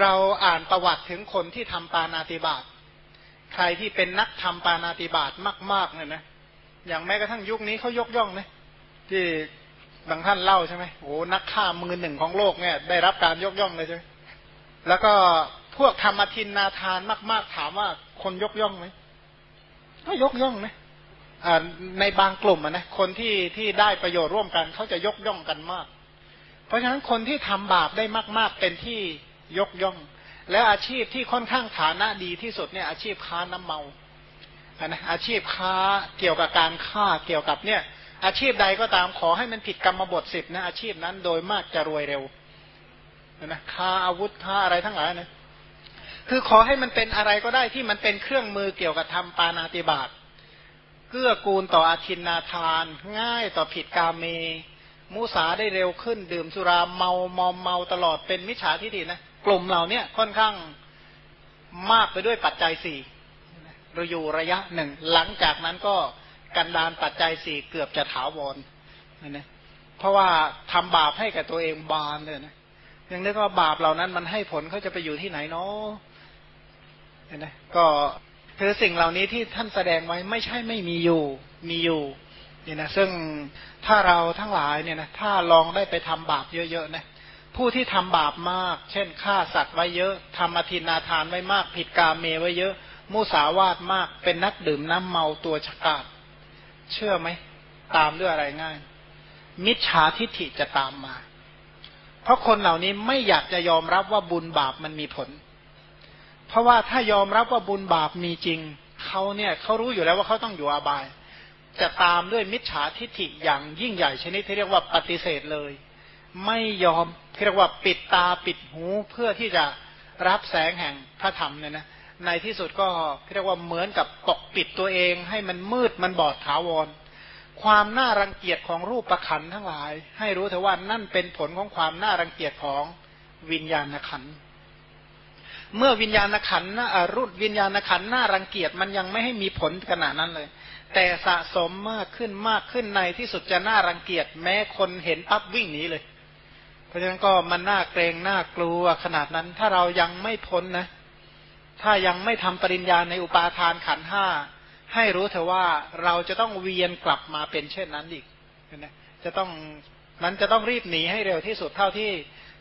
เราอ่านประวัติถึงคนที่ทำปานาติบาตใครที่เป็นนักทำปานาติบาตมากๆเนี่ยนะอย่างแม้กระทั่งยุคนี้เขายกย่องนะที่บางท่านเล่าใช่ไหมโอ้นักฆ่ามือหนึ่งของโลกเนี่ย ได้รับการยกย่องเลยใช่ไหมแล้วก็พวกธรรมทินนาทานมาก ๆ ถามว่าคนยกย่องไหมก็ยกย่องนะในบางกลุ่มนะคนที่ที่ได้ประโยชน์ร่วมกันเขาจะยกย่องกันมาก เพราะฉะนั้นคนที่ทำบาปได้มาก ๆ เป็นที่ ยกย่อง แล้วอาชีพที่ค่อนข้างฐานะดีที่สุดเนี่ยอาชีพค้าน้ำเมานะอาชีพค้าเกี่ยวกับการฆ่าเกี่ยวกับเนี่ย อาชีพใดก็ตามขอให้มันผิดกรรมบทสิบนะอาชีพนั้นโดยมากจะรวยเร็วนะค้าอาวุธค้าอะไรทั้งหลายนะคือขอให้มันเป็นอะไรก็ได้ที่มันเป็นเครื่องมือเกี่ยวกับทำปานาติบาตเกื้อกูลต่ออาทินนาทาน ง่ายต่อผิดกาเม มุสาได้เร็วขึ้น ดื่มสุราเมา มอมเมาตลอดเป็นมิจฉาทิฏฐินะ กลุ่มเหล่านี้ค่อนข้างมากไปด้วยปัจจัยสี่เราอยู่ระยะหนึ่ง หลังจากนั้นก็กันดานปัจจัยสี่เกือบจะถาวรนะเพราะว่าทำบาปให้กับตัวเองบานเลยนะยังนึกว่าบาปเหล่านั้นมันให้ผลเขาจะไปอยู่ที่ไหนเนาะเห็นไหมก็คือสิ่งเหล่านี้ที่ท่านแสดงไว้ไม่ใช่ไม่มีอยู่มีอยู่เนี่ยนะซึ่งถ้าเราทั้งหลายเนี่ยนะถ้าลองได้ไปทำบาปเยอะๆนะ ผู้ที่ทำบาปมาก เช่นฆ่าสัตว์ไว้เยอะทำอธินาทานไว้มาก ผิดกาเมไว้เยอะ มุสาวาทมาก เป็นนักดื่มน้ำเมาตัวฉกาดเชื่อไหม ตามด้วยอะไรง่าย มิจฉาทิฐิจะตามมา เพราะคนเหล่านี้ไม่อยากจะยอมรับว่าบุญบาปมันมีผล เพราะว่าถ้ายอมรับว่าบุญบาปมีจริงเขาเนี่ยเขารู้อยู่แล้วว่าเขาต้องอยู่อาบาย จะตามด้วยมิจฉาทิฏฐิอย่างยิ่งใหญ่ชนิดที่เรียกว่าปฏิเสธเลย ไม่ยอมเรียกว่าปิดตาปิดหูเพื่อที่จะรับแสงแห่งพระธรรมเนี่ยนะในที่สุดก็เรียกว่าเหมือนกับปกปิดตัวเอง ให้มันมืดมันบอดถาวร ความน่ารังเกียจของรูปประคันทั้งหลาย ให้รู้เถอะว่านั่นเป็นผลของความน่ารังเกียจของวิญญาณขัน เมื่อวิญญาณขันรุดวิญญาณขันน่ารังเกียจมันยังไม่ให้มีผลขนาดนั้นเลย แต่สะสมมากขึ้นมากขึ้นในที่สุดจะน่ารังเกียจแม้คนเห็นปั๊บวิ่งหนีเลย เพราะฉะนั้นก็มันน่าเกรงน่ากลัวขนาดนั้น ถ้าเรายังไม่พ้นนะ ถ้ายังไม่ทำปริญญาในอุปาทานขันห้าให้รู้เถอะว่าเราจะต้องเวียนกลับมาเป็นเช่นนั้นอีกนะจะต้องมันจะต้องรีบหนีให้เร็วที่สุดเท่าที่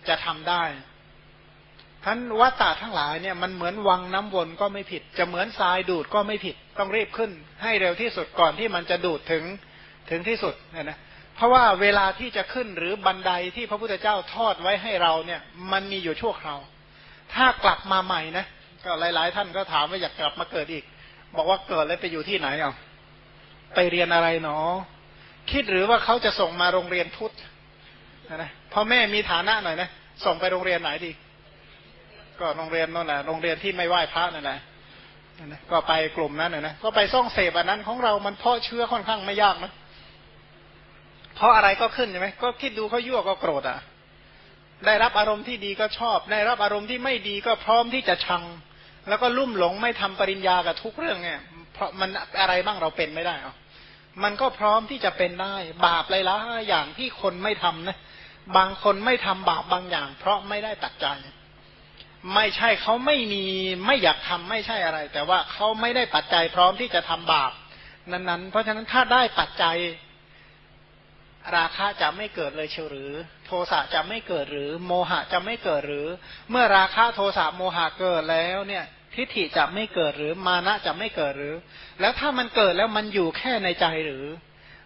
จะทำได้ท่านวัตตาทั้งหลายเนี่ยมันเหมือนวังน้ำวนก็ไม่ผิด จะเหมือนทรายดูดก็ไม่ผิด ต้องรีบขึ้น ให้เร็วที่สุดก่อนที่มันจะดูดถึงถึงที่สุดนี่ยนะ เพราะว่าเวลาที่จะขึ้นหรือบันไดที่พระพุทธเจ้าทอดไว้ให้เราเนี่ย มันมีอยู่ชั่วคราว ถ้ากลับมาใหม่นะก็หลาย ๆ ท่านก็ถามว่าอยากกลับมาเกิดอีก บอกว่าเกิดแล้วไปอยู่ที่ไหนอะไปเรียนอะไรเนาะคิดหรือว่าเขาจะส่งมาโรงเรียนพุทธนะพ่อแม่มีฐานะหน่อยนะส่งไปโรงเรียนไหนดี ก็โรงเรียนนั่นแหละโรงเรียนที่ไม่ไหว้พระนั่นแหละก็ไปกลุ่มนั้นนะก็ไปซ่องเสพอันนั้นของเรามันเพาะเชื้อค่อนข้างไม่ยากนะ เพราะอะไรก็ขึ้นใช่ไหมก็คิดดูเขายั่วก็โกรธอะ ได้รับอารมณ์ที่ดีก็ชอบ ได้รับอารมณ์ที่ไม่ดีก็พร้อมที่จะชัง แล้วก็ลุ่มหลงไม่ทำปริญญากับทุกเรื่องเนี่ยเพราะมันอะไรบ้างเราเป็นไม่ได้อะมันก็พร้อมที่จะเป็นได้ บาปหลายๆอย่างที่คนไม่ทำนะบางคนไม่ทำบาปบางอย่าง เพราะไม่ได้ตัดใจ ไม่ใช่เขาไม่มีไม่อยากทำไม่ใช่อะไร แต่ว่าเขาไม่ได้ปัจจัยพร้อมที่จะทำบาป นั้นๆ เพราะฉะนั้นถ้าได้ปัจจัย ราคะจะไม่เกิดเลยเชียวหรือ โทสะจะไม่เกิดหรือ โมหะจะไม่เกิดหรือ เมื่อราคะโทสะโมหะเกิดแล้วเนี่ยทิฏฐิจะไม่เกิดหรือมานะจะไม่เกิดหรือ แล้วถ้ามันเกิดแล้วมันอยู่แค่ในใจหรือ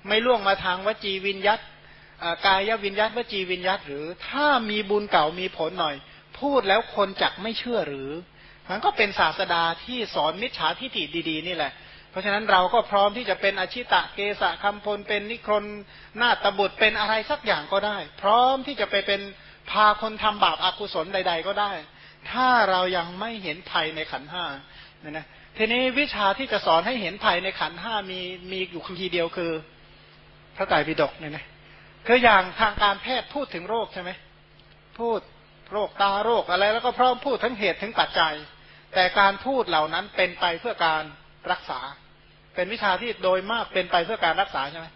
ไม่ล่วงมาทางวจีวิญยัตกายวิญยัตวจีวิญยัตหรือ ถ้ามีบุญเก่ามีผลหน่อย พูดแล้วคนจักไม่เชื่อหรือมันก็เป็นศาสดาที่สอนมิจฉาทิฏฐิดี ๆ นี่แหละ ราะฉะนั้นเราก็พร้อมที่จะเป็นอาชิตะเกสะคำพลเป็นนิครนนาตบุตรเป็นอะไรสักอย่างก็ได้ พร้อมที่จะไปเป็นพาคนทำบาปอากุศลใด ๆ ก็ได้ ถ้าเรายังไม่เห็นภัยในขันห้าเนี่ยนะทีนี้วิชาที่จะสอนให้เห็นภัยในขันห้ามีมีอยู่คีเดียวคือ พระไตรปิฎกเนี่ยนะคืออย่างทางการแพทย์พูดถึงโรคใช่ไหมพูดโรคตาโรคอะไร แล้วก็พร้อมพูดทั้งเหตุทั้งปัจจัย แต่การพูดเหล่านั้นเป็นไปเพื่อการรักษา เป็นวิชาที่โดยมากเป็นไปเพื่อการรักษาใช่ไหม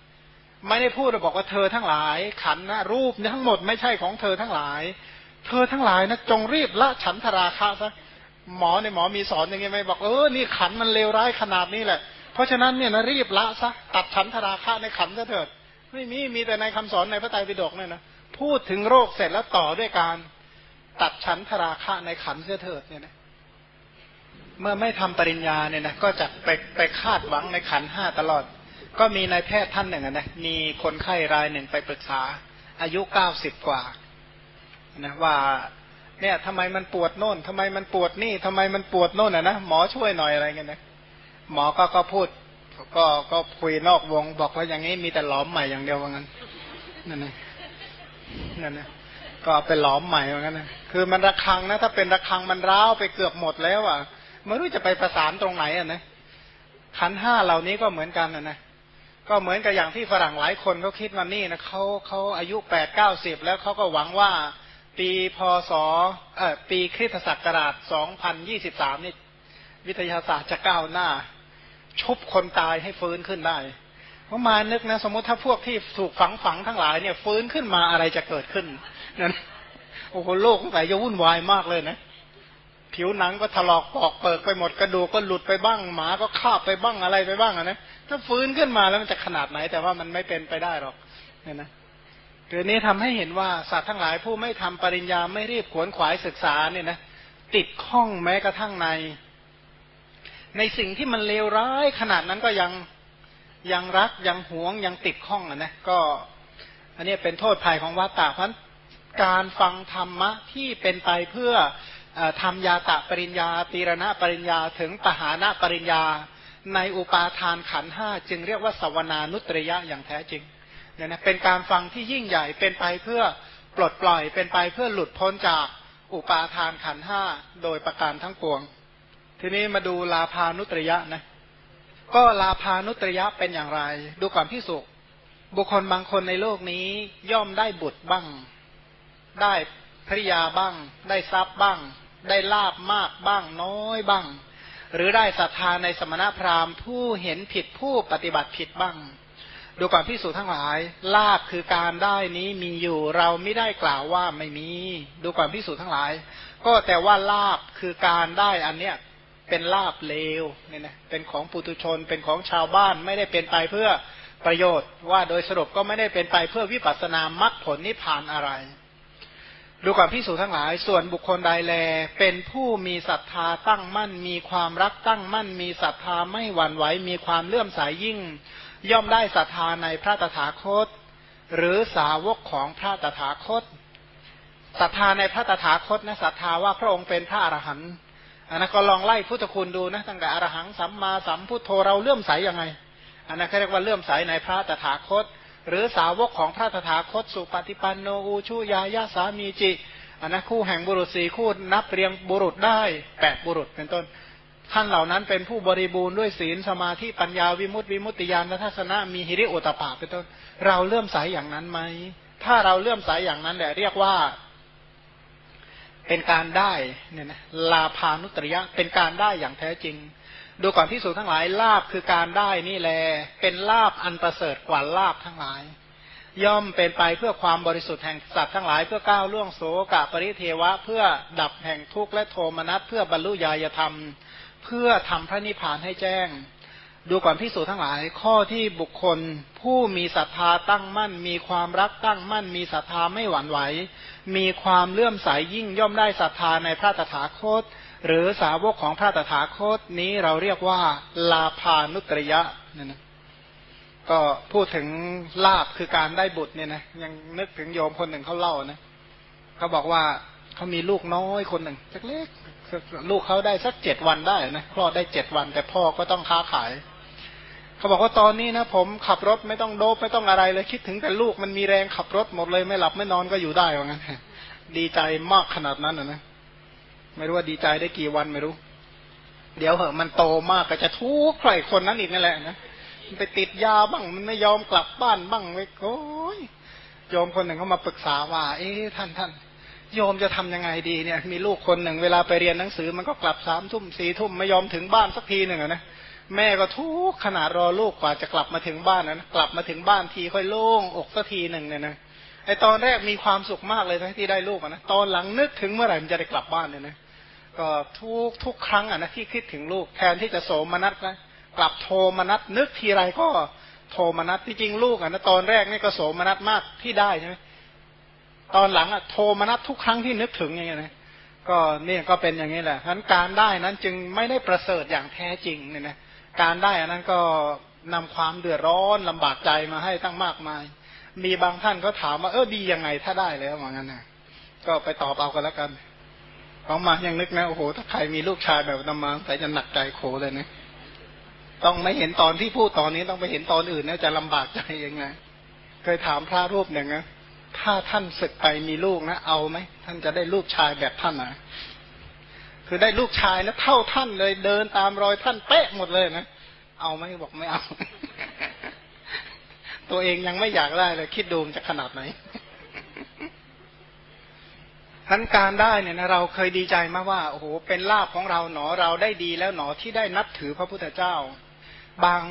ไม่ได้พูดบอกว่าเธอทั้งหลาย ขันนะรูปทั้งหมดไม่ใช่ของเธอทั้งหลาย เธอทั้งหลายนะจงรีบละฉันทราคะซะหมอในหมอมีสอนอย่างไงไหมบอกเออนี่ขันมันเลวร้ายขนาดนี้แหละ เพราะฉะนั้นเนี่ยนะรีบละซะตัดฉันทราคะในขันซะเถิดไม่มีมีแต่ในคำสอนในพระไตรปิฎกเนี่ยนะพูดถึงโรคเสร็จแล้วต่อด้วยการ ตัดฉันทราคะในขันเสียเถิดเนี่ยนะ เมื่อไม่ทำปริญญาเนี่ยนะก็จะไปไปคาดหวังในขันห้าตลอด ก็มีนายแพทย์ท่านหนึ่งนะมีคนไข้รายหนึ่งไปปรึกษา อายุเก้าสิบกว่านะว่าเนี่ยทำไมมันปวดโน่นทำไมมันปวดนี่ทำไมมันปวดโน่นอะนะหมอช่วยหน่อยอะไรเงี้ยนะหมอก็ก็พูด ก็ก็คุยนอกวง บอกว่าอย่างนี้มีแต่หลอมใหม่อย่างเดียวว่างั้นนั่นเองนั่นนะก็ไปหลอมใหม่เหมือนกันนะคือมันระคังนะถ้าเป็นระคังมันร้าวไปเกือบหมดแล้วอะ ไม่รู้จะไปประสานตรงไหนอะนะขันห้าเหล่านี้ก็เหมือนกันนะนะก็เหมือนกับอย่างที่ฝรั่งหลายคนเขาคิดว่านี่นะเขาเขาอายุแปดเก้าสิบแล้วเขาก็หวังว่าปีพศเอ่อปีคริสตศักราชสองพันยี่สิบสามนี่วิทยาศาสตร์จะก้าวหน้า ชุบคนตายให้ฟื้นขึ้นได้เพราะมานึกนะ สมมติถ้าพวกที่ถูกฝังฝังทั้งหลายเนี่ย ฟื้นขึ้นมาอะไรจะเกิดขึ้นนั่นโอ้โหโลกสงสัยจะวุ่นวายมากเลยนะ ผิวหนังก็ถลอกปอกเปิกไปหมดกระดูกก็หลุดไปบ้างหมาก็คาบไปบ้างอะไรไปบ้างอะนะถ้าฟื้นขึ้นมาแล้วมันจะขนาดไหน แต่ว่ามันไม่เป็นไปได้หรอกเนี่ยนะเรื่อนี้ทำให้เห็นว่าสัตว์ทั้งหลายผู้ไม่ทำปริญญาไม่รีบขวนขวายศึกษาเนี่ยนะติดข้องแม้กระทั่งใน ในสิ่งที่มันเลวร้ายขนาดนั้นก็ยังยังรักยังหวงยังติดข้องอะนะ ก็ อันนี้เป็นโทษภัยของวัตตะเพราะการฟังธรรมะที่เป็นไปเพื่อ ทำยาตะปริญญาตีรณะปริญญาถึงปหานะปริญญา ในอุปาทานขันห้าจึงเรียกว่าสวนานุตริยะอย่างแท้จริงเนี่ยนะเป็นการฟังที่ยิ่งใหญ่เป็นไปเพื่อปลดปล่อยเป็นไปเพื่อหลุดพ้นจากอุปาทานขันห้าโดยประการทั้งปวง ทีนี้มาดูลาพานุตริยะนะก็ลาพานุตริยะเป็นอย่างไร ดูก่อนพิสุบุคคลบางคนในโลกนี้ย่อมได้บุตรบ้าง ได้ภริยาบ้าง ได้ทรัพย์บ้าง ได้ลาบมากบ้างน้อยบ้าง หรือได้ศรัทธาในสมณพราหมณ์ ผู้เห็นผิดผู้ปฏิบัติผิดบ้าง ดูก่อนพิสูจทั้งหลาย ลาบคือการได้นี้มีอยู่เราไม่ได้กล่าวว่าไม่มี ดูก่อนพิสูจทั้งหลาย ก็แต่ว่าลาบคือการได้อันเนี้ยเป็นลาบเลวเนี่ยนะเป็นของปุตุชนเป็นของชาวบ้านไม่ได้เป็นไปเพื่อประโยชน์ ว่าโดยสรุปก็ไม่ได้เป็นไปเพื่อวิปัสสนามรรคผลนิพพานอะไร ดูก่อนพิสูจทั้งหลาย ส่วนบุคคลใดแล เป็นผู้มีศรัทธาตั้งมั่น มีความรักตั้งมั่น มีศรัทธาไม่หวั่นไหว มีความเลื่อมใสยยิ่ง ย่อมได้ศรัทธาในพระตถาคต หรือสาวกของพระตถาคต ศรัทธาในพระตถาคตนะศรัทธาว่าพระองค์เป็นพระอรหันต์อันนั้นก็ลองไล่พุทธคุณดูนะตั้งแต่อรหังสัมมาสัมพุทโธเราเลื่อมใสยังไง อันนั้นเขาเรียกว่าเลื่อมใสในพระตถาคต หรือสาวกของพระตถาคตสุปฏิปันโนอูชูยายาสามีจิอันนั้นคู่แห่งบุรุษสี่คู่นับเรียงบุรุษได้แปดบุรุษเป็นต้น ท่านเหล่านั้นเป็นผู้บริบูรณ์ด้วยศีลสมาธิปัญญาวิมุตติวิมุตติญาณทัศนะมีหิริโอตปาเป็นต้น เราเลื่อมใสอย่างนั้นไหม ถ้าเราเลื่อมใสอย่างนั้นแหละเรียกว่า เป็นการได้เนี่ยนะลาภานุตริยะเป็นการได้อย่างแท้จริง ดูก่อนพิสูจทั้งหลายลาบคือการได้นี่แล เป็นลาบอันประเสริฐกว่าลาบทั้งหลาย ย่อมเป็นไปเพื่อความบริสุทธิ์แห่งสัตว์ทั้งหลายเพื่อก้าวล่วงโสกะปริเทวะ เพื่อดับแห่งทุกข์และโทมนัสเพื่อบรรลุญาธรรม เพื่อทำพระนิพพานให้แจ้ง ดูก่อนพิสูจทั้งหลาย ข้อที่บุคคล ผู้มีศรัทธาตั้งมั่น มีความรักตั้งมั่น มีศรัทธาไม่หวั่นไหว มีความเลื่อมใสยยิ่งย่อมได้ศรัทธาในพระตถาคต หรือสาวกของพระตถาคตนี้เราเรียกว่าลาภานุตริยะเนี่ยนะก็พูดถึงลาบคือการได้บุตรเนี่ยนะยังนึกถึงโยมคนหนึ่งเขาเล่านะเขาบอกว่าเขามีลูกน้อยคนหนึ่งสักเล็กลูกเขาได้สักเจ็ดวันได้นะคลอดได้เจ็ดวัน แต่พ่อก็ต้องค้าขายเขาบอกว่าตอนนี้นะผมขับรถไม่ต้องโดบไม่ต้องอะไรเลยคิดถึงแต่ลูกมันมีแรงขับรถหมดเลยไม่หลับไม่นอนก็อยู่ได้ว่างั้นดีใจมากขนาดนั้นนะ ไม่รู้ว่าดีใจได้กี่วันไม่รู้ เดี๋ยวเหอะมันโตมากก็จะทุกข์ใครคนนั้นอีกนั่นแหละนะมันไปติดยาบ้างมันไม่ยอมกลับบ้านบ้างไปโอ้ยโยมคนหนึ่งเขามาปรึกษาว่า เอ๊ะท่านท่านโยมจะทำยังไงดีเนี่ย มีลูกคนหนึ่งเวลาไปเรียนหนังสือมันก็กลับสามทุ่มสี่ทุ่มไม่ยอมถึงบ้านสักทีหนึ่งนะแม่ก็ทุกขนาดรอลูกกว่าจะกลับมาถึงบ้านนะกลับมาถึงบ้านทีค่อยโล่งอกสักทีหนึ่งเนี่ยนะไอตอนแรกมีความสุขมากเลยที่ได้ลูกนะตอนหลังนึกถึงเมื่อไหร่มันจะได้กลับบ้านเนี่ยนะ ก็ทุกทุกครั้งอะนะที่คิดถึงลูกแทนที่จะโสมนัสนะกลับโทมนัสนึกทีไรก็โทมนัสที่จริงลูกอะนะตอนแรกนี่ก็โสมนัสมากที่ได้ใช่ไหมตอนหลังอะโทมนัสทุกครั้งที่นึกถึงอย่างเงี้ยนะก็เนี่ยก็เป็นอย่างนี้แหละฉะนั้นการได้นั้นจึงไม่ได้ประเสริฐอย่างแท้จริงเนี่ยนะการได้อันนั้นก็นำความเดือดร้อนลำบากใจมาให้ตั้งมากมาย มีบางท่านก็ถามว่าเออดียังไงถ้าได้แล้วเหมือนกันนะก็ไปตอบเอากันแล้วกัน ของมายังนึกนะโอ้โหถ้าใครมีลูกชายแบบนำมาแต่จะหนักใจโขเลยนะต้องไม่เห็นตอนที่พูดตอนนี้ต้องไปเห็นตอนอื่นนะจะลำบากใจยังไงเคยถามพระรูปหนึ่งนะถ้าท่านศึกไปมีลูกนะเอาไหมท่านจะได้ลูกชายแบบท่านนะคือได้ลูกชายแล้วเท่าท่านเลยเดินตามรอยท่านเป๊ะหมดเลยนะเอาไหมบอกไม่เอา ตัวเองยังไม่อยากได้เลยคิดดูมจะขนาดไหน ทั้นการได้เนี่ยนะเราเคยดีใจมากว่าโอ้โหเป็นลาภของเราหนอเราได้ดีแล้วหนอที่ได้นับถือพระพุทธเจ้า บาง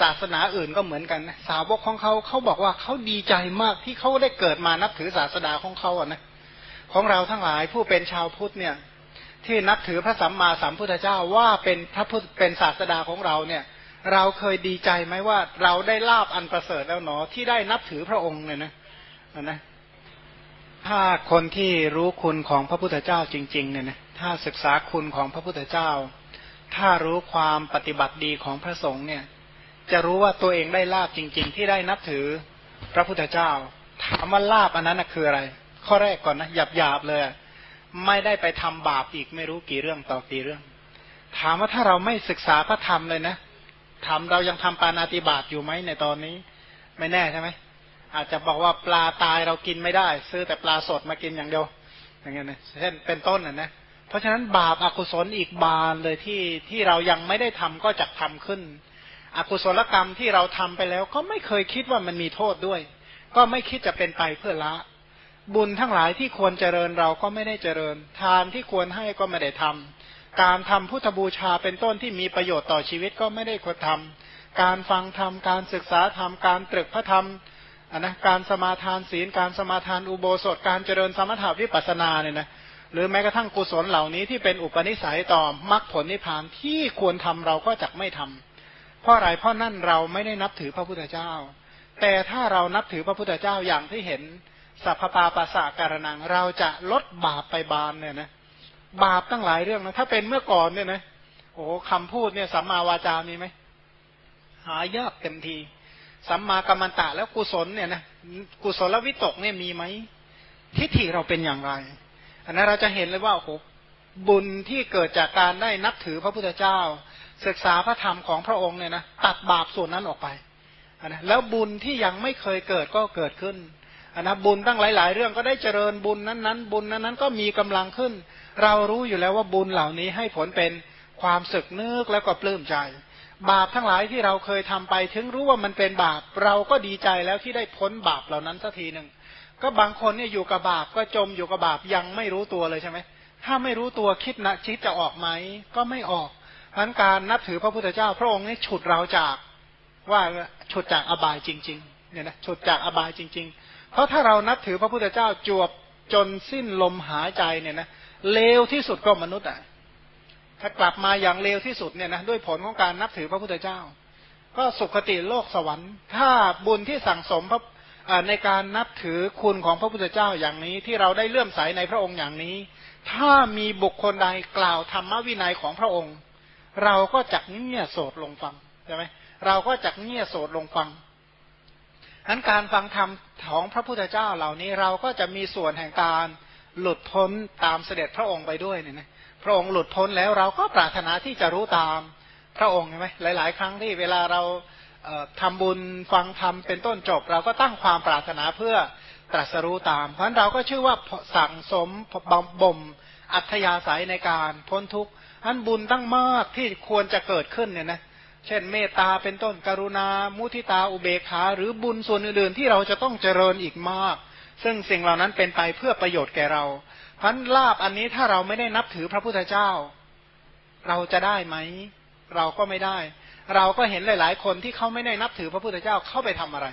ศาสนาอื่นก็เหมือนกันสาวกของเขาเขาบอกว่าเขาดีใจมากที่เขาได้เกิดมานับถือศาสดาของเขาอะนะของเราทั้งหลายผู้เป็นชาวพุทธเนี่ย ที่นับถือพระสัมมาสัมพุทธเจ้าว่าเป็นพระพุทธเป็นศาสดาของเราเนี่ย เราเคยดีใจไหมว่าเราได้ลาบอันประเสริฐแล้วหนอที่ได้นับถือพระองค์เนี่ยนะนะ ถ้าคนที่รู้คุณของพระพุทธเจ้าจริง ๆ เนี่ยนะถ้าศึกษาคุณของพระพุทธเจ้า ถ้ารู้ความปฏิบัติดีของพระสงฆ์เนี่ย จะรู้ว่าตัวเองได้ลาบจริง ๆ ที่ได้นับถือพระพุทธเจ้า ถามว่าลาบอันนั้นคืออะไร ข้อแรกก่อนนะหยาบๆเลย ไม่ได้ไปทำบาปอีกไม่รู้กี่เรื่องต่อกี่เรื่อง ถามว่าถ้าเราไม่ศึกษาพระธรรมเลยนะทำเรายังทำปานาติบาตอยู่ไหมในตอนนี้ ไม่แน่ใช่ไหม อาจจะบอกว่าปลาตายเรากินไม่ได้ ซื้อแต่ปลาสดมากินอย่างเดียว อย่างเงี้ยนะเช่นเป็นต้นนะนะเพราะฉะนั้นบาปอากุศลอีกบานเลยที่ที่เรายังไม่ได้ทำก็จะทำขึ้น อกุศลกรรมที่เราทำไปแล้วก็ไม่เคยคิดว่ามันมีโทษด้วย ก็ไม่คิดจะเป็นไปเพื่อละ บุญทั้งหลายที่ควรเจริญเราก็ไม่ได้เจริญ ทานที่ควรให้ก็ไม่ได้ทำการทำพุทธบูชาเป็นต้นที่มีประโยชน์ต่อชีวิตก็ไม่ได้ควรทำการฟังธรรมการศึกษาธรรมการตรึกพระธรรม อันนะการสมาทานศีลการสมาทานอุโบสถการเจริญสมถาวิปัสนาเนี่ยนะหรือแม้กระทั่งกุศลเหล่านี้ที่เป็นอุปนิสัยต่อมรรคผลนิพพานที่ควรทำเราก็จะไม่ทำเพราะอะไรเพราะนั่นเราไม่ได้นับถือพระพุทธเจ้า แต่ถ้าเรานับถือพระพุทธเจ้าอย่างที่เห็นสัพพปาปัสสะการนังเราจะลดบาปไปบานเนี่ยนะบาปตั้งหลายเรื่องนะถ้าเป็นเมื่อก่อนเนี่ยนะโอ้คำพูดเนี่ยสัมมาวาจามีไหมหายากเต็มที สัมมากัมมันตะแล้วกุศลเนี่ยนะกุศลวิตกเนี่ยมีไหมทิฏฐิเราเป็นอย่างไรอันนั้นเราจะเห็นเลยว่าโอ้โหบุญที่เกิดจากการได้นับถือพระพุทธเจ้า ศึกษาพระธรรมของพระองค์เนี่ยนะตัดบาปส่วนนั้นออกไปอันนะแล้วบุญที่ยังไม่เคยเกิดก็เกิดขึ้นอันนะบุญตั้งหลาย ๆ เรื่องก็ได้เจริญบุญนั้นๆบุญนั้นๆก็มีกำลังขึ้น เรารู้อยู่แล้วว่าบุญเหล่านี้ให้ผลเป็นความสึกนึกแล้วก็ปลื้มใจ บาปทั้งหลายที่เราเคยทำไป ถึงรู้ว่ามันเป็นบาป เราก็ดีใจแล้วที่ได้พ้นบาปเหล่านั้นสักทีหนึ่งก็บางคนเนี่ยอยู่กับบาปก็จมอยู่กับบาปยังไม่รู้ตัวเลยใช่ไหมถ้าไม่รู้ตัวคิดนะคิดจะออกไหมก็ไม่ออกพันการนับถือพระพุทธเจ้า พระองค์นี่ฉุดเราจากว่าฉุดจากอบายจริง ๆ เนี่ยนะฉุดจากอบายจริง ๆ เพราะถ้าเรานับถือพระพุทธเจ้าจวบจนสิ้นลมหายใจเนี่ยนะเลวที่สุดก็มนุษย์อะ ถ้ากลับมาอย่างเร็วที่สุดเนี่ยนะด้วยผลของการนับถือพระพุทธเจ้า ก็สุขติโลกสวรรค์ ถ้าบุญที่สั่งสมพระในการนับถือคุณของพระพุทธเจ้าอย่างนี้ ที่เราได้เลื่อมใสในพระองค์อย่างนี้ ถ้ามีบุคคลใดกล่าวธรรมวินัยของพระองค์ เราก็จักเงี่ยโสดลงฟังใช่ไหมเราก็จักเงี่ยโสดลงฟังนั้นการฟังธรรมของพระพุทธเจ้าเหล่านี้เราก็จะมีส่วนแห่งการหลุดพ้นตามเสด็จพระองค์ไปด้วยเนี่ยนะ พระองค์หลุดพ้นแล้วเราก็ปรารถนาที่จะรู้ตามพระองค์ใช่ไหมหลาย ๆ ครั้งที่เวลาเราทำบุญฟังธรรมเป็นต้นจบ เราก็ตั้งความปรารถนาเพื่อตรัสรู้ตาม เพราะะนั้นเราก็ชื่อว่าสั่งสมบ่มอัธยาศัยในการพ้นทุกข์อันบุญตั้งมากที่ควรจะเกิดขึ้นเนี่ยนะเช่นเมตตาเป็นต้นกรุณา มุทิตาอุเบกขาหรือบุญส่วนอื่นๆที่เราจะต้องเจริญอีกมาก ซึ่งสิ่งเหล่านั้นเป็นไปเพื่อประโยชน์แก่เรา พันลาบอันนี้ถ้าเราไม่ได้นับถือพระพุทธเจ้า เราจะได้ไหม เราก็ไม่ได้ เราก็เห็นหลาย ๆ คนที่เขาไม่ได้นับถือพระพุทธเจ้าเข้าไปทำอะไร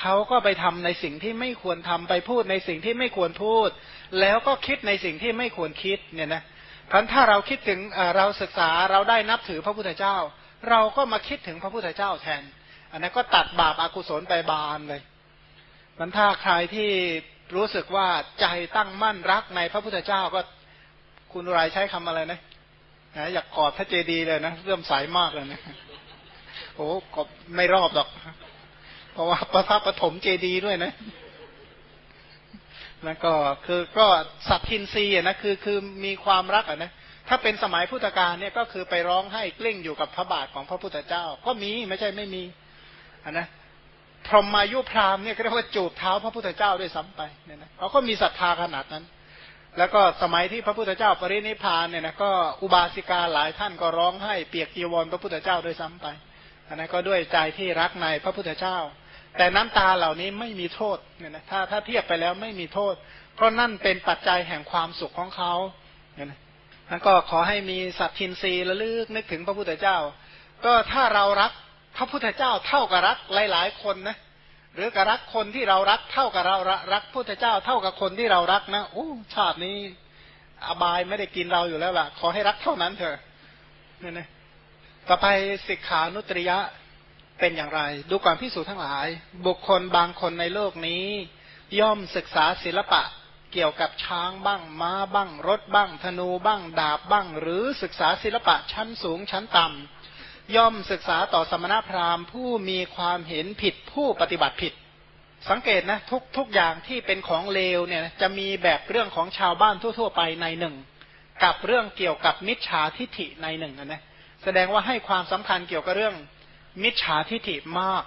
เขาก็ไปทำในสิ่งที่ไม่ควรทำไปพูดในสิ่งที่ไม่ควรพูด แล้วก็คิดในสิ่งที่ไม่ควรคิดเนี่ยนะพันถ้าเราคิดถึงเราศึกษาเราได้นับถือพระพุทธเจ้า เราก็มาคิดถึงพระพุทธเจ้าแทน อันนั้นก็ตัดบาปอากุศลไปบานเลยมันถ้าใครที่ รู้สึกว่าใจตั้งมั่นรักในพระพุทธเจ้าก็คุณรายใช้คำอะไรนะนะอยากกอดพระเจดีย์เลยนะเริ่มสายมากเลยนะโอ้ก็ไม่รอบหรอก เพราะว่าพระพระปฐมเจดีย์ด้วยนะแล้วก็คือก็สัตทินรีนะคือคือมีความรักอะนะถ้าเป็นสมัยพุทธกาลเนี่ยก็คือไปร้องให้กลิ้งอยู่กับพระบาทของพระพุทธเจ้า ก็มีไม่ใช่ไม่มีอะนะ พรหมายุพรามเนี่ยเรียกว่าจูบเท้าพระพุทธเจ้าด้วยซ้ำไปเนี่ยนะเขาก็มีศรัทธาขนาดนั้น แล้วก็สมัยที่พระพุทธเจ้าปรินิพานเนี่ยนะก็อุบาสิกาหลายท่านก็ร้องให้เปียกจีวรพระพุทธเจ้าด้วยซ้ำไปอันนั้นก็ด้วยใจที่รักในพระพุทธเจ้า แต่น้ำตาเหล่านี้ไม่มีโทษเนี่ยนะถ้าถ้าเทียบไปแล้วไม่มีโทษ เพราะนั่นเป็นปัจจัยแห่งความสุขของเขาเนี่ยนะนั้นก็ขอให้มีสัตทินรีระลึกนึกถึงพระพุทธเจ้า ก็ถ้าเรารัก พระพุทธเจ้าเท่ากับรักหลาย ๆ คนนะหรือกับรักคนที่เรารักเท่ากับเรารักพุทธเจ้าเท่ากับคนที่เรารักนะโอ้ชาตินี้อบายไม่ได้กินเราอยู่แล้วล่ะ ขอให้รักเท่านั้นเถอะนี่นะต่อไปสิกขานุตริยะเป็นอย่างไร ดูความพิสูจน์ทั้งหลาย บุคคลบางคนในโลกนี้ ย่อมศึกษาศิลปะเกี่ยวกับช้างบ้างม้าบ้าง รถบ้าง ธนูบ้าง ดาบบ้าง หรือศึกษาศิลปะชั้นสูงชั้นต่ำ ย่อมศึกษาต่อสมณพราหมณ์ ผู้มีความเห็นผิดผู้ปฏิบัติผิด สังเกตนะทุกทุกอย่างที่เป็นของเลวเนี่ยจะมีแบบเรื่องของชาวบ้านทั่ว ๆ ไปในหนึ่ง กับเรื่องเกี่ยวกับมิจฉาทิฐิในหนึ่งนะแสดงว่าให้ความสำคัญเกี่ยวกับเรื่องมิจฉาทิฐิมาก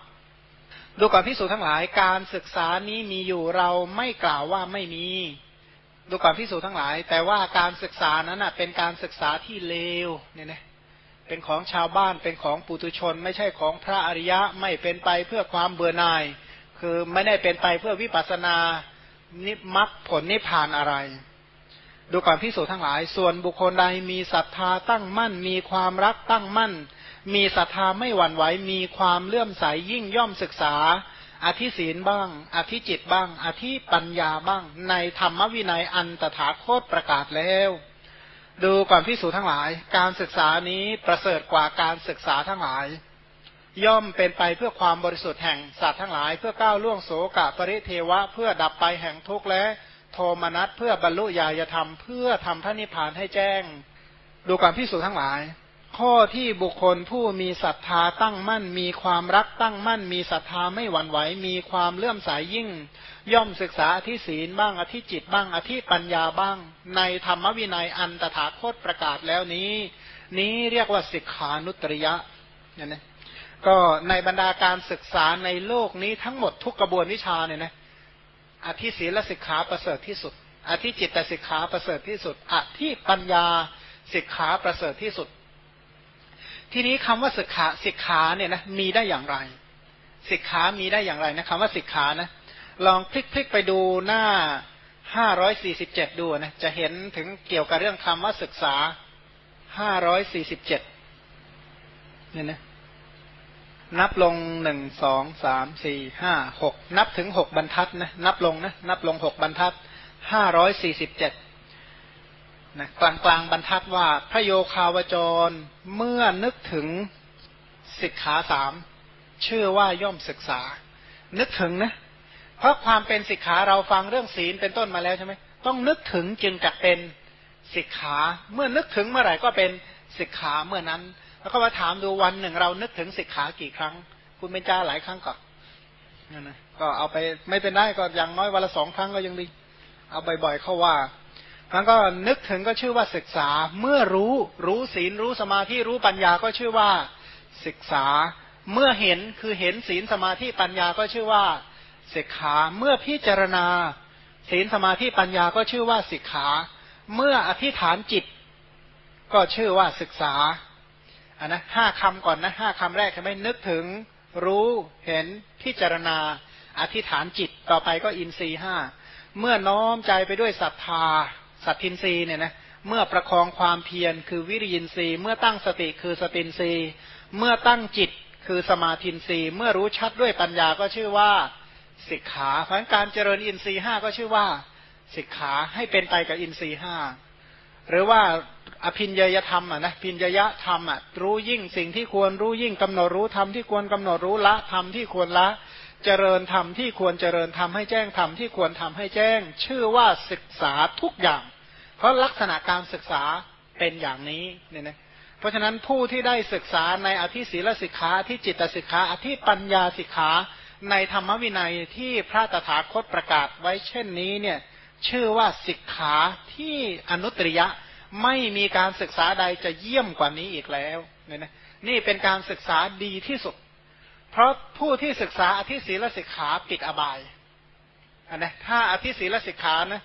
ดูก่อนพิสูจน์ทั้งหลายการศึกษานี้มีอยู่เราไม่กล่าวว่าไม่มี ดูก่อนพิสูจน์ทั้งหลาย แต่ว่าการศึกษานั้นเป็นการศึกษาที่เลวเนี่ยนะ เป็นของชาวบ้านเป็นของปุถุชน ไม่ใช่ของพระอริยะไม่เป็นไปเพื่อความเบื่อหน่าย คือไม่ได้เป็นไปเพื่อวิปัสนานิมักผลนิพพานอะไร ดูก่อนพิสูจทั้งหลาย ส่วนบุคคลใดมีศรัทธาตั้งมั่น มีความรักตั้งมั่น มีศรัทธาไม่หวั่นไหวมีความเลื่อมใสยยิ่งย่อมศึกษา อธิศีลบ้าง อธิจิตบ้าง อธิปัญญาบ้าง ในธรรมวินัยอันตถาคตประกาศแล้ว ดูก่อนพิสูจทั้งหลาย การศึกษานี้ประเสริฐกว่าการศึกษาทั้งหลาย ย่อมเป็นไปเพื่อความบริสุทธิ์แห่งสัตว์ทั้งหลาย เพื่อก้าวล่วงโสกะปริเทวะ เพื่อดับไปแห่งทุกข์และโทมนัสเพื่อบรรลุญาณธรรม เพื่อทำพระนิพพานให้แจ้ง ดูก่อนพิสูจทั้งหลาย ข้อที่บุคคลผู้มีศรัทธาตั้งมั่น มีความรักตั้งมั่น มีศรัทธาไม่หวั่นไหว มีความเลื่อมใสยยิ่ง ย่อมศึกษาอธิศีลบ้างอธิจิตบ้างอธิปัญญาบ้าง ในธรรมวินัยอันตถาคตประกาศแล้วนี้ นี้เรียกว่าสิกขานุตริยะเนี่ยนะก็ในบรรดาการศึกษาในโลกนี้ทั้งหมดทุกกระบวนวิชาเนี่ยนะอธิศีลสิกขาประเสริฐที่สุดอธิจิตตสิกขาประเสริฐที่สุดอธิปัญญาสิกขาประเสริฐที่สุด ทีนี้คำว่าสิกขาสิกขาเนี่ยนะมีได้อย่างไรสิกขามีได้อย่างไรนะคำว่าสิกขานะลองพลิกๆไปดูหน้าห้าร้อยสี่สิบเจ็ดดูนะจะเห็นถึงเกี่ยวกับเรื่องคำว่าศึกษาห้าร้อยสี่สิบเจ็ดเนี่ยนะนับลงหนึ่งสองสามสี่ห้าหกนับถึงหกบรรทัดนะนับลงนะนับลงหกบรรทัดห้าร้อยสี่สิบเจ็ด นะกลางกลางบรรทัดว่าพระโยคาวจรเมื่อนึกถึงสิกขาสามชื่อว่าย่อมศึกษา นึกถึงนะเพราะความเป็นสิกขาเราฟังเรื่องศีลเป็นต้นมาแล้วใช่ไหมต้องนึกถึงจึงจะเป็นสิกขาเมื่อนึกถึงเมื่อไหร่ก็เป็นสิกขาเมื่อนั้น แล้วก็มาถามดูวันหนึ่งเรานึกถึงสิกขากี่ครั้ง คุณเป็นจ้าหลายครั้งก่อนนั่นนะก็เอาไปไม่เป็นได้ก็อย่างน้อยวันละสองครั้งก็ยังดี เอาบ่อยๆเข้าว่า มันก็นึกถึงก็ชื่อว่าศึกษา เมื่อรู้รู้ศีลรู้สมาธิรู้ปัญญาก็ชื่อว่าศึกษา เมื่อเห็นคือเห็นศีลสมาธิปัญญาก็ชื่อว่าสิกขาเมื่อพิจารณา ศีลสมาธิปัญญาก็ชื่อว่าสิกขา เมื่ออธิษฐานจิต ก็ชื่อว่าศึกษาอันนะห้าคำก่อนนะห้าคำแรกใช่ไหมนึกถึง รู้เห็นพิจารณา อธิษฐานจิตต่อไปก็อินทรีห้าเมื่อน้อมใจไปด้วยศรัทธา สัตทินรีเนี่ยนะเมื่อประคองความเพียรคือวิริยินรีเมื่อตั้งสติคือสตินรีเมื่อตั้งจิตคือสมาธินรีเมื่อรู้ชัดด้วยปัญญาก็ชื่อว่าสิกขาเพราะการเจริญอินทรีห้าก็ชื่อว่าสิกขาให้เป็นไปกับอินทรีห้าหรือว่าอภินยยธรรมอะนะพินยยธรรมอะรู้ยิ่งสิ่งที่ควรรู้ยิ่งกำหนดรู้ธรรมที่ควรกำหนดรู้ละธรรมที่ควรละเจริญธรรมที่ควรเจริญธรรมให้แจ้งธรรมที่ควรทำให้แจ้ง ชื่อว่าศึกษาทุกอย่าง เพราะลักษณะการศึกษาเป็นอย่างนี้เนี่ยนะเพราะฉะนั้นผู้ที่ได้ศึกษาในอธิศีลสิกขาที่จิตสิกขาอธิปัญญาสิกขาในธรรมวินัยที่พระตถาคตประกาศไว้เช่นนี้เนี่ยชื่อว่าสิกขาที่อนุตริยะไม่มีการศึกษาใดจะเยี่ยมกว่านี้อีกแล้วเนี่ยนะนี่เป็นการศึกษาดีที่สุด เพราะผู้ที่ศึกษาอธิศีลสิกขาปิดอบายอันนะถ้าอธิศีลสิกขานะ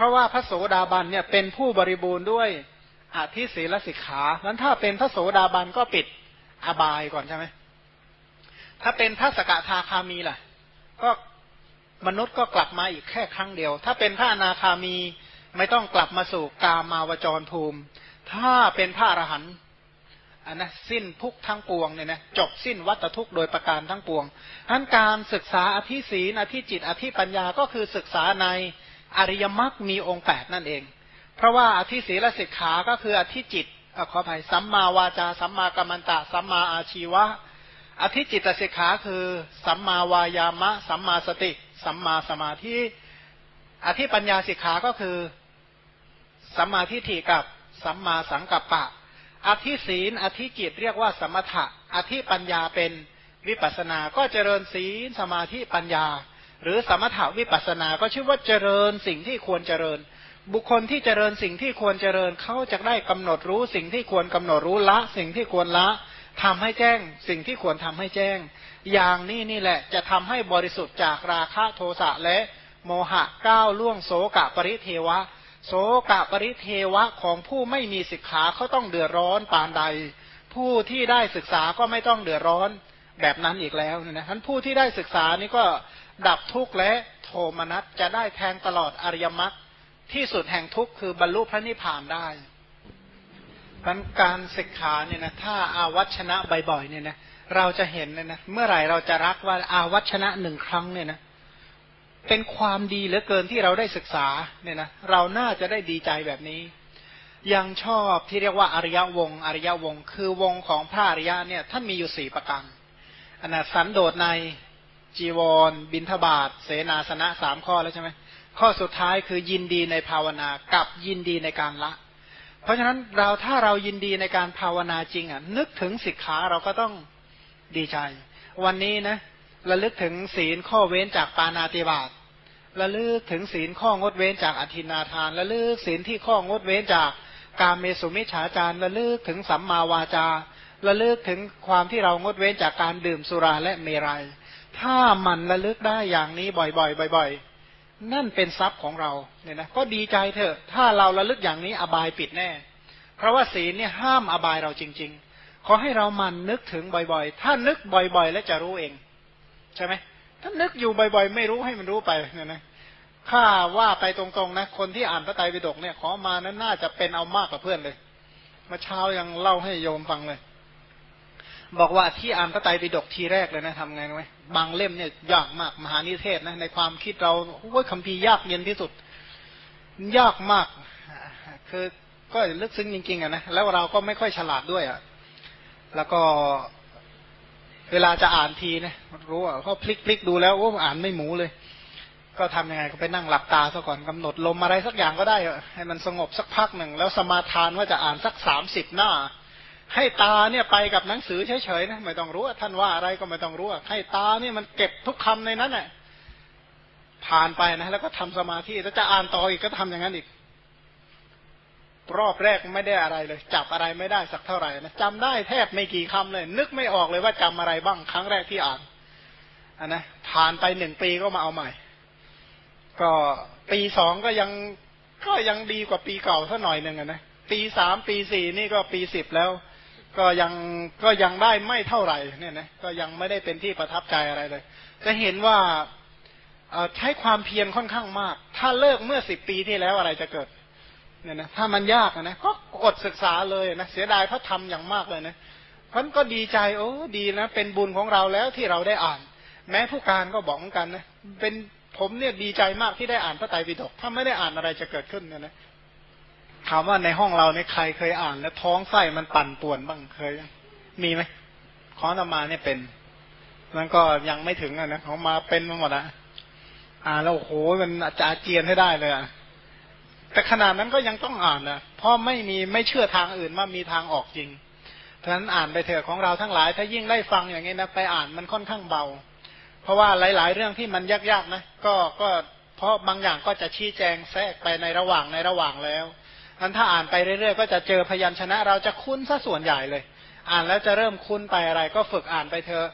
ราะว่าพระโสดาบันเนี่ยเป็นผู้บริบูรณ์ด้วยอธิศีลสิกขานั้นถ้าเป็นพระโสดาบันก็ปิดอบายก่อนใช่ไหมถ้าเป็นพระสกทาคามีล่ะ ก็มนุษย์ก็กลับมาอีกแค่ครั้งเดียว ถ้าเป็นพระอนาคามีไม่ต้องกลับมาสู่กามาวจรภูมิ ถ้าเป็นพระอรหันต์อันนะสิ้นทุกทั้งปวงเนี่ยนะจบสิ้นวัตทุกโดยประการทั้งปวงทั้นการศึกษาอธิศีนอธิจิตอธิปัญญาก็คือศึกษาใน อริยมรรคมีองค์แปดนั่นเอง เพราะว่าอธิศีลสิกขา ก็คืออธิจิตอขออภัยสัมมาวาจา สัมมากัมมันตะ สัมมาอาชีวะ อธิจิตสิกขาคือ สัมมาวายามะ สัมมาสติ สัมมาสมาธิ อธิปัญญาสิกขา ก็คือ สัมมาทิฏฐิกับสัมมาสังกัปปะ อธิศีล อธิจิตเรียกว่าสมถะ อธิปัญญาเป็นวิปัสนา ก็เจริญศีล สมาธิ ปัญญา หรือสมถะวิปัสนาก็ชื่อว่าเจริญสิ่งที่ควรเจริญ บุคคลที่เจริญสิ่งที่ควรเจริญเขาจะได้กำหนดรู้สิ่งที่ควรกำหนดรู้ละ สิ่งที่ควรละทำให้แจ้ง สิ่งที่ควรทำให้แจ้ง อย่างนี้นี่แหละจะทำให้บริสุทธิ์จากราคะโทสะและโมหะก้าวล่วงโสกะปริเทวะ โสกะปริเทวะของผู้ไม่มีศึกษาเขาต้องเดือดร้อนปานใด ผู้ที่ได้ศึกษาก็ไม่ต้องเดือดร้อนแบบนั้นอีกแล้วนะท่านผู้ที่ได้ศึกษานี่ก็ ดับทุกข์และโทมนัสจะได้แทงตลอดอริยมรรคที่สุดแห่งทุกข์คือบรรลุพระนิพพานได้พันการศึกษาเนี่ยนะถ้าอาวัชนะบ่อยๆเนี่ยนะเราจะเห็นเลยนะเมื่อไหร่เราจะรักว่าอาวัชนะหนึ่งครั้งเนี่ยนะเป็นความดีเหลือเกินที่เราได้ศึกษาเนี่ยนะเราน่าจะได้ดีใจแบบนี้ ยังชอบที่เรียกว่าอริยวงอริยวง คือวงของพระอริยะเนี่ยท่านมีอยู่สี่ประการอันนะสันโดษใน จีวร บินทบาทเสนาสนะสามข้อแล้วใช่ไหมข้อสุดท้ายคือยินดีในภาวนากับยินดีในการละ เพราะฉะนั้นเราถ้าเรายินดีในการภาวนาจริงอะ นึกถึงสิกขาเราก็ต้องดีใจ วันนี้นะระลึกถึงศีลข้อเว้นจากปานาติบาตระลึกถึงศีลข้องดเว้นจากอธินาทานระลึกศีลที่ข้องดเว้นจากการเมสุมิฉาจารระลึกถึงสัมมาวาจาระลึกถึงความที่เรางดเว้นจากการดื่มสุราและเมรยัย ถ้ามันระลึกได้อย่างนี้บ่อยๆบ่อยๆ นั่นเป็นทรัพย์ของเราเนี่ยนะก็ดีใจเถอะ ถ้าเราระลึกอย่างนี้อบายปิดแน่ เพราะว่าศีลเนี่ยห้ามอบายเราจริง ๆ ขอให้เรามันนึกถึงบ่อยๆ ถ้านึกบ่อยๆ แล้วจะรู้เอง ใช่ไหมถ้านึกอยู่บ่อยๆ ไม่รู้ให้มันรู้ไปเนี่ยนะข้าว่าไปตรงๆนะ คนที่อ่านพระไตรปิฎกเนี่ย ขอมานั้นน่าจะเป็นเอามากกว่าเพื่อนเลยมาเช้ายังเล่าให้โยมฟังเลย บอกว่าที่อ่านพระไตรปิฎกทีแรกเลยนะทำไงไหมบางเล่มเนี่ยยากมากมหานิเทศนะในความคิดเราว่าคำพียากเย็นที่สุด ยากมาก คือก็ลึกซึ้งจริงๆอะนะแล้วเราก็ไม่ค่อยฉลาดด้วยอะแล้วก็เวลาจะอ่านทีนะรู้ว่าเขาพลิกพลิกดูแล้วว่าอ่านไม่หมูเลย ก็ทำยังไงก็ไปนั่งหลับตาซะก่อนกำหนดลมอะไรสักอย่างก็ได้ให้มันสงบสักพักหนึ่งแล้วสมาทานว่าจะอ่านสักสามสิบหน้า ให้ตาเนี่ยไปกับหนังสือเฉยๆนะไม่ต้องรู้ท่านว่าอะไรก็ไม่ต้องรู้ให้ตาเนี่ยมันเก็บทุกคำในนั้นแหละผ่านไปนะแล้วก็ทำสมาธิถ้าจะอ่านต่ออีกก็ทำอย่างนั้นอีก รอบแรกไม่ได้อะไรเลย จับอะไรไม่ได้สักเท่าไหร่นะจำได้แทบไม่กี่คำเลย นึกไม่ออกเลยว่าจำอะไรบ้างครั้งแรกที่อ่านอันนะผ่านไปหนึ่งปีก็มาเอาใหม่ ก็ปีสองก็ยังก็ยังดีกว่าปีเก่าสักหน่อยหนึ่งนะปีสามปีสี่นี่ก็ปีสิบแล้ว ก็ยังก็ยังได้ไม่เท่าไหร่เนี่ยนะก็ยังไม่ได้เป็นที่ประทับใจอะไรเลย จะเห็นว่าใช้ความเพียรค่อนข้างมาก ถ้าเลิกเมื่อสิบปีที่แล้วอะไรจะเกิดเนี่ยนะถ้ามันยากนะก็อดศึกษาเลยนะเสียดายพระธรรมอย่างมากเลยนะเพราะก็ดีใจโอ้ดีนะ เป็นบุญของเราแล้วที่เราได้อ่าน แม้ผู้การก็บอกกันนะเป็นผมเนี่ยดีใจมากที่ได้อ่านพระไตรปิฎกถ้าไม่ได้อ่านอะไรจะเกิดขึ้นเนี่ยนะ ถามว่าในห้องเราเนี่ยใครเคยอ่าน แล้วท้องไส้มันปั่นป่วนบ้างเคย มีไหมขอธรรมาเนี่ยเป็นนั่นก็ยังไม่ถึงอะนะเขามาเป็นมาหมดอะอ่านแล้วโอ้โหมันจะอาเจียนให้ได้เลยอะแต่ขนาดนั้นก็ยังต้องอ่านนะเพราะไม่มีไม่เชื่อทางอื่นว่ามีทางออกจริงเพราะฉะนั้นอ่านไปเถอะของเราทั้งหลาย ถ้ายิ่งได้ฟังอย่างนี้นะไปอ่านมันค่อนข้างเบา เพราะว่าหลาย ๆ เรื่องที่มันยากๆนะก็ก็เพราะบางอย่างก็จะชี้แจงแทรกไปในระหว่างในระหว่างแล้ว อันถ้าอ่านไปเรื่อยๆ ก็จะเจอพยัญชนะ เราจะคุ้นซะส่วนใหญ่เลย อ่านแล้วจะเริ่มคุ้นไปอะไร ก็ฝึกอ่านไปเถอะ